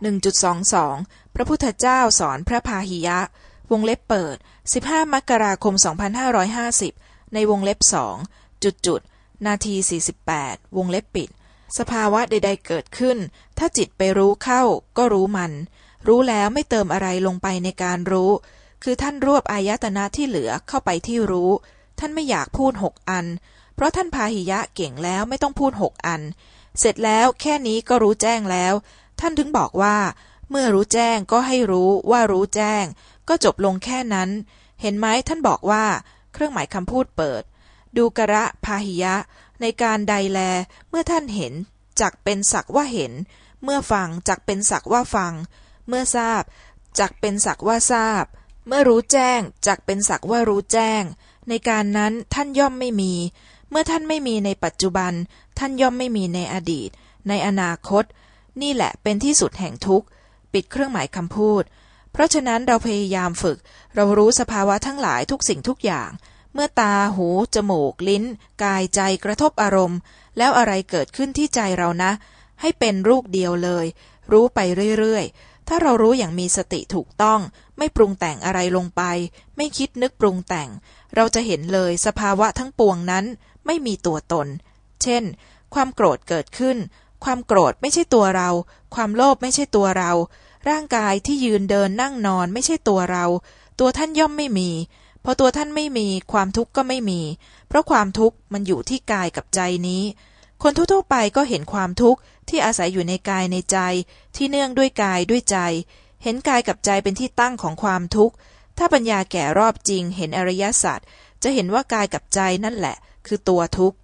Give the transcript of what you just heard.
1.22 พระพุทธเจ้าสอนพระพาหิยะ วงเล็บเปิด 15 มกราคม 2550 ในวงเล็บสองจุดจุด นาที 48 วงเล็บปิด สภาวะใด ๆ เกิดขึ้น ถ้าจิตไปรู้เข้า ก็รู้มัน รู้แล้วไม่เติมอะไรลงไปในการรู้ คือท่านรวบอายตนะที่เหลือเข้าไปที่รู้ ท่านไม่อยากพูดหกอัน เพราะท่านพาหิยะเก่งแล้วไม่ต้องพูดหกอัน เสร็จแล้วแค่นี้ก็รู้แจ้งแล้ว ท่านถึงบอกว่า เมื่อรู้แจ้งก็ให้รู้ว่ารู้แจ้ง ก็จบลงแค่นั้น เห็นไหมท่านบอกว่า เครื่องหมายคำพูดเปิด ดูกระพาหิยะ ในการใดแล เมื่อท่านเห็นจักเป็นสักว่าเห็น เมื่อฟังจักเป็นสักว่าฟัง เมื่อทราบจักเป็นสักว่าทราบ เมื่อรู้แจ้งจักเป็นสักว่ารู้แจ้ง ในการนั้นท่านย่อมไม่มี เมื่อท่านไม่มีในปัจจุบัน ท่านย่อมไม่มีในอดีต ในอนาคต นี่แหละเป็นที่สุดแห่งทุกข์ ปิดเครื่องหมายคำพูด เพราะฉะนั้นเราพยายามฝึก เรารู้สภาวะทั้งหลายทุกสิ่งทุกอย่าง เมื่อตา หู จมูก ลิ้น กายใจกระทบอารมณ์ แล้วอะไรเกิดขึ้นที่ใจเรานะ ให้เป็นรูปเดียวเลย รู้ไปเรื่อยๆ ถ้าเรารู้อย่างมีสติถูกต้อง ไม่ปรุงแต่งอะไรลงไป ไม่คิดนึกปรุงแต่ง เราจะเห็นเลยสภาวะทั้งปวงนั้น ไม่มีตัวตน เช่น ความโกรธเกิดขึ้น ความโกรธไม่ใช่ตัวเรา ความโลภไม่ใช่ตัวเรา ร่างกายที่ยืนเดินนั่งนอนไม่ใช่ตัวเรา ตัวท่านย่อมไม่มีพอตัวท่านไม่มีความทุกข์ก็ไม่มี เพราะความทุกข์มันอยู่ที่กายกับใจนี้ คนทั่วๆไปก็เห็นความทุกข์ที่อาศัยอยู่ในกายในใจ ที่เนื่องด้วยกายด้วยใจ เห็นกายกับใจเป็นที่ตั้งของความทุกข์ ถ้าปัญญาแก่รอบจริงเห็นอริยสัจจะเห็นว่ากายกับใจนั่นแหละ คือตัวทุกข์